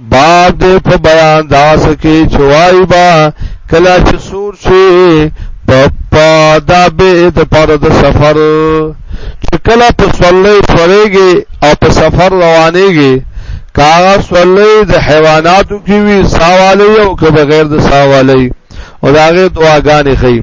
باب دې په بیان داس کې چوای با کلا چې سور شي پپا دا به د پر د سفر چې کلا په صلی فرېږي او په سفر روانېږي کاغه صلی د حیواناتو کې وی ساواله او که بغیر د ساواله او داغه دعاګانې خي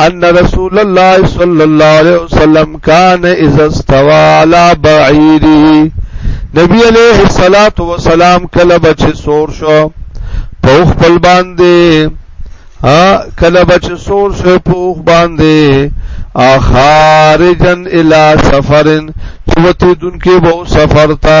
ان رسول الله صلی الله علیه وسلم کان اذا استوى على بعيره نبی علیہ الصلات والسلام کله بچ سور شو په خپل باندې ا کله بچ سور شو په باندې اخارجن الى سفرن چوته دن کې وو سفر تا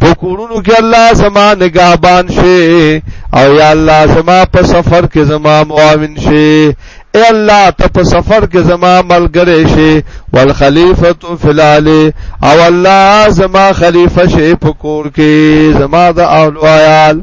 په کورونو کې الله زما نگهبان شي او یا الله زما په سفر کې زما معاون شي اے الله ته په سفر کې زما ملګری شي والخلیفۃ فی العال او الله زما خلیفہ شي په کور کې زما د اولویال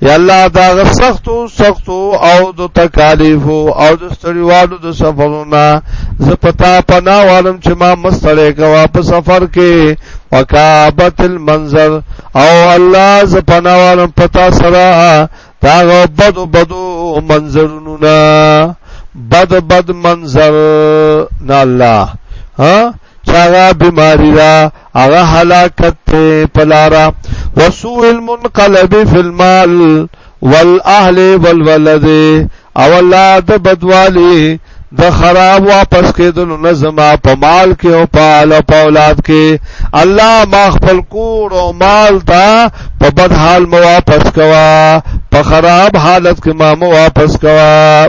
یا الله دا غ سخت او سخت او د تکالیف او د ستړیوالو د سفرونه ز پتا پنا والم چې ما مستړې کا واپس سفر کې وکابت المنظر او الله ز پنا والم پتا سره دا غ بد بد منظرونو نا بد بد منظر نا الله ها چاغه بیماری را هغه هلاکت ته پلارا وسوء المنقلب فی المال والاهل والولد او الله د بدوالی د خراب واپس کېدل نظما په مال کې او په اهل او په اولاد کې الله ما خپل کور او مال تا په بد حال مو واپس کوا په خراب حالت کې ما مو واپس کوا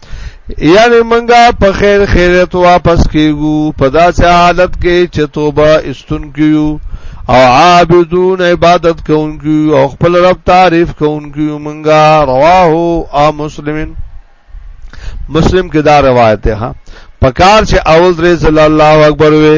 یعنی منګه په خیر خیرت واپس کیګو په داسې حالت کې چې توبه استون کیو او عابدون عبادت کوونکو او خپل رب تعریف کوونکو منګه رواه او مسلمن مسلم کې دا روایت ده پکار چې اول درې صلی الله اکبر وي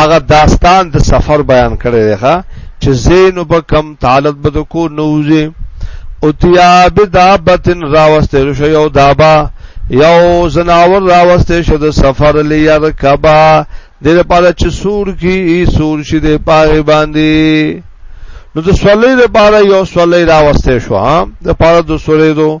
هغه داستان د سفر بیان کړی دی ښا چې زین وبکم تعالت بده کو نوځي او تیاب دابتن راوسته شو یو دابا یو زناور راوسته شو د سفر لیر کبا د لپاره چې سور کی سور شي د پاره باندې نو د سولې لپاره یو سولې راوسته شو ها د پاره د سولې دوه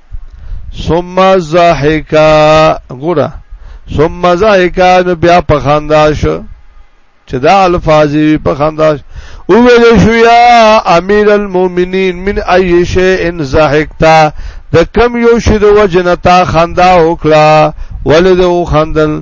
ثم ضحکا ګورا ثم ضحکا نو بیا په خندا شو چې دا الفاظ په خندا او ویل شو یا امیر المؤمنین من ای شیء ان ضحکتا د کم یو شی د وجنتا خندا وکړه ولید او خندل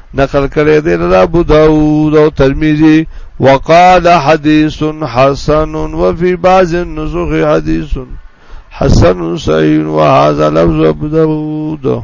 نقل کړی دی د ابو داود او ترمذی وقال حدیث حسن وفي بعض النسخ حدیث حسن صحیح وهذا لفظ ابو داود